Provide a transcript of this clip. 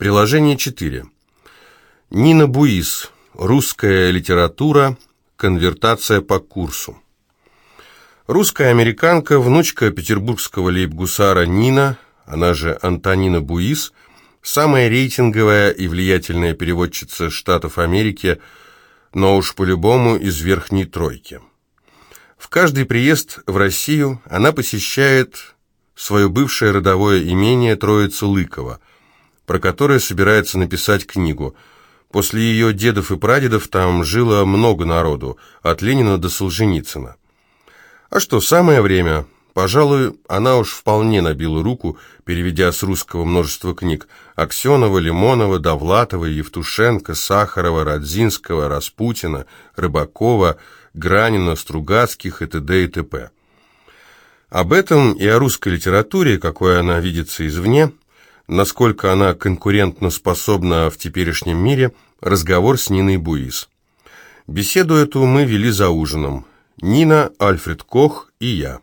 Приложение 4. Нина Буис. Русская литература. Конвертация по курсу. Русская американка, внучка петербургского лейб-гусара Нина, она же Антонина Буис, самая рейтинговая и влиятельная переводчица Штатов Америки, но уж по-любому из верхней тройки. В каждый приезд в Россию она посещает свое бывшее родовое имение Троица Лыкова – про которое собирается написать книгу. После ее дедов и прадедов там жило много народу, от Ленина до Солженицына. А что, самое время. Пожалуй, она уж вполне набила руку, переведя с русского множество книг. Аксенова, Лимонова, Довлатова, Евтушенко, Сахарова, Радзинского, Распутина, Рыбакова, Гранина, Стругацких и т.д. и т.п. Об этом и о русской литературе, какой она видится извне, насколько она конкурентно способна в теперешнем мире, разговор с Ниной Буис. Беседу эту мы вели за ужином. Нина, Альфред Кох и я.